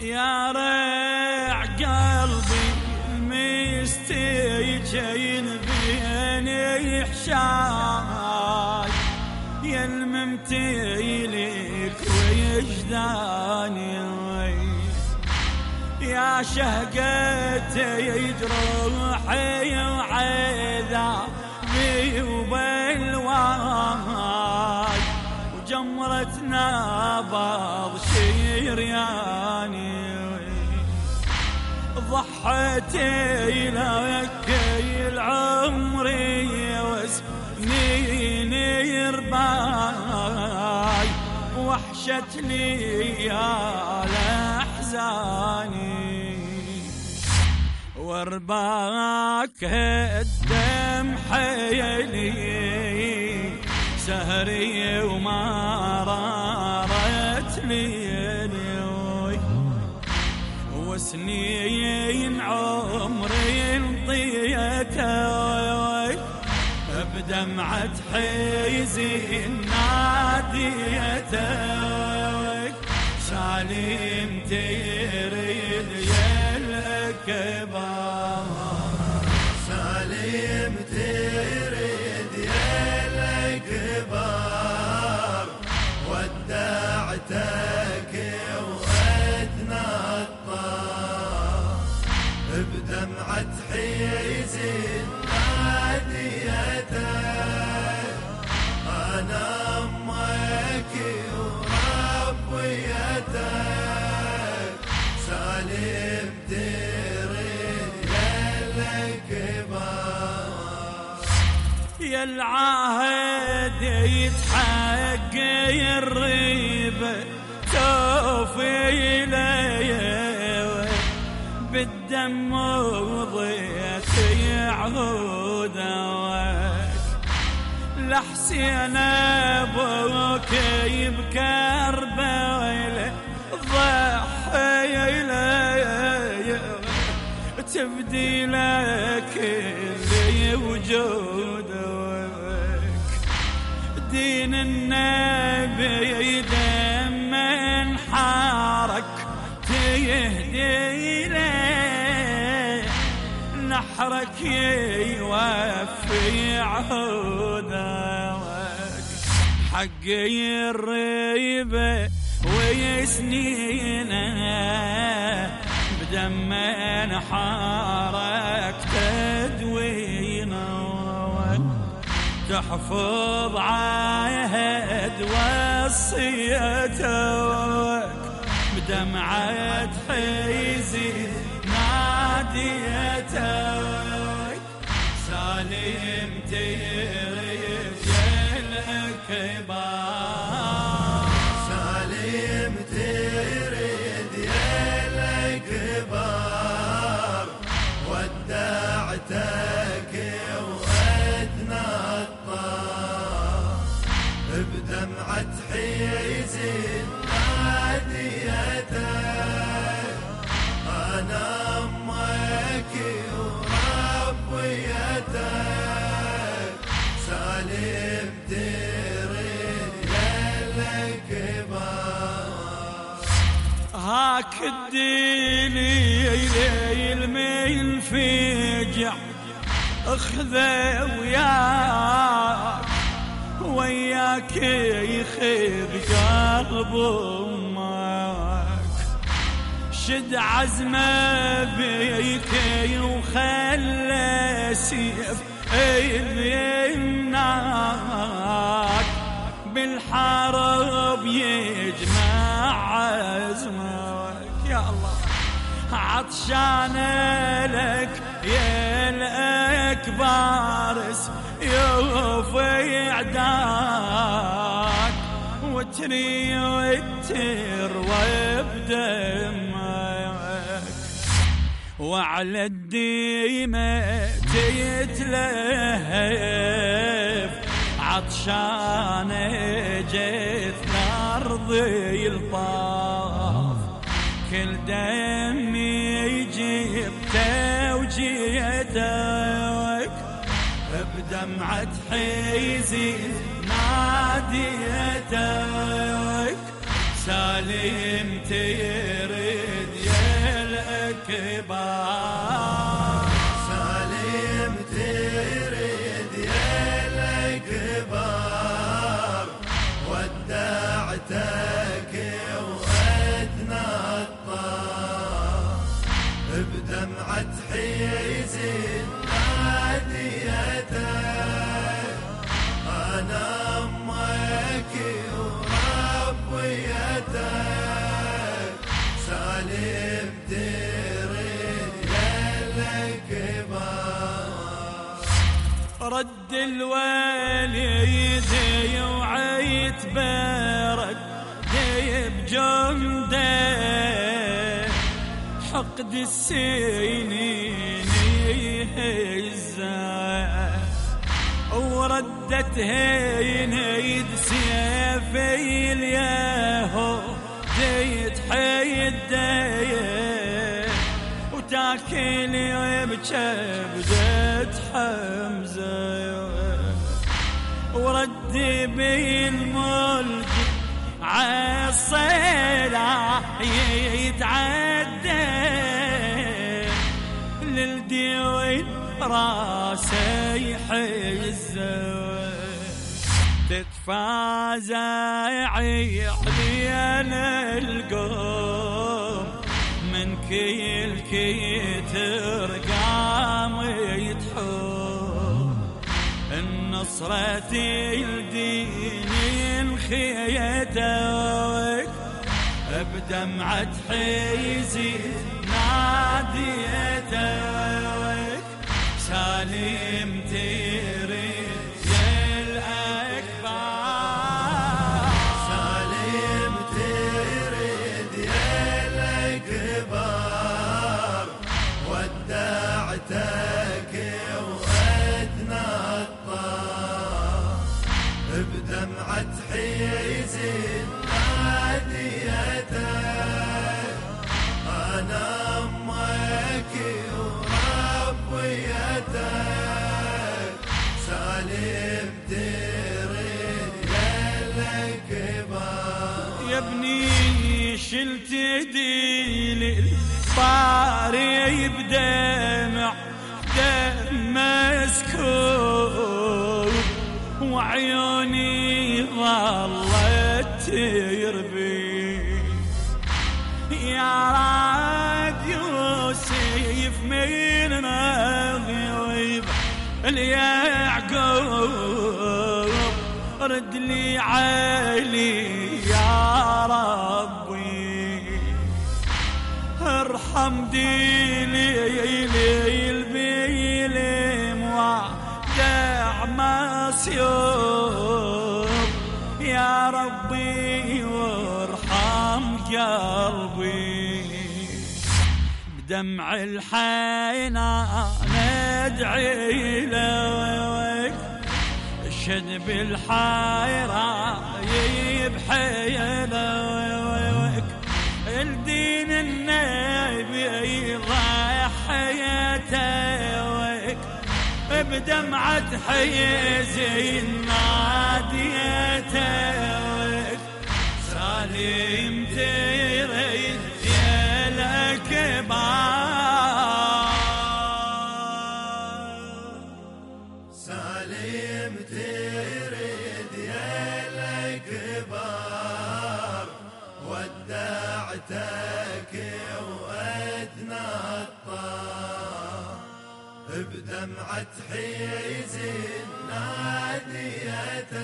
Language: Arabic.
يا ريع قلبي مستيجين بيني حشاي. يا الممتلك ويجداني يا شهقتي جروحي وعذابي وبلواي وجمرة نبض شيرياني ضحيتي لك العمري وسنيني رباي وحشت لي يا الأحزاني. ورباك الدم حيلي سهري وما وسنين عمري انطيتك بدمعة حيزي ناديتك سالم تريد يا الكبار. بدمعة حيزين ناديتك أنا أمك وربيتك سالم تريد للكبار يا العهد يتحق الريبة توفي لي بالدم وضيت عهودك لحسين أبوك بكربلاء ضحي لي تبدي لك اللي وجودك دين النبي دم حارك تهدي ليه نحرك يوفي عهودك حقي الريبة ويسنينه بدم حارك تدوينه تحفظ عهد وصيتك بدمعة حيزي ناديتك سالم تريد الكبار سالم تريد يا الكبار ودعتك وأدنى الطار بدمعة حيزين هاك الدليل المين فيجع أخذه وياك وياك يخذ قلب أمك. شد عزمه بيك وخلى سيف يمناك بالحرب عطشان لك يا لك بارس يوفي عداك وتريد تروى بدمك وعلى الديمة تتلهف عطشان جيت لارضي الطاف كل دم بدمعة حيزي ناديتك سالم تيرد يا الأكبر. سالم تريد يا الكبار ودعتك وأدنى الطار بدمعة حيزن حقد السنين يهزه وردت هينيد سيفي الياهو جيت حيديه وتاكل بكبدة حمزة. وردي بالملك عالصلاة يتعدى للديوين راسه يحزه تتفازع يحلين القوم. من كل كتر قام يتحوم. النصرة الدين خيتك بدمعة حيزي ناديتك سالم طاري بدمع دم مسكوب. وعيوني ظلت تربي. يا راد يوسف من مغيب اليعقوب رد لي علي يا ربي ارحم ديلي ليل بيلي موادع مسيوب يا ربي وارحم قلبي. بدمع الحينا ندعي لك. الشد بالحيرة يبحي لك. النبي ضحيتك بدمعة حيزي ناديتك سالم تريد يا الأكبر سالم تريد بدمعة حيزن ناديتك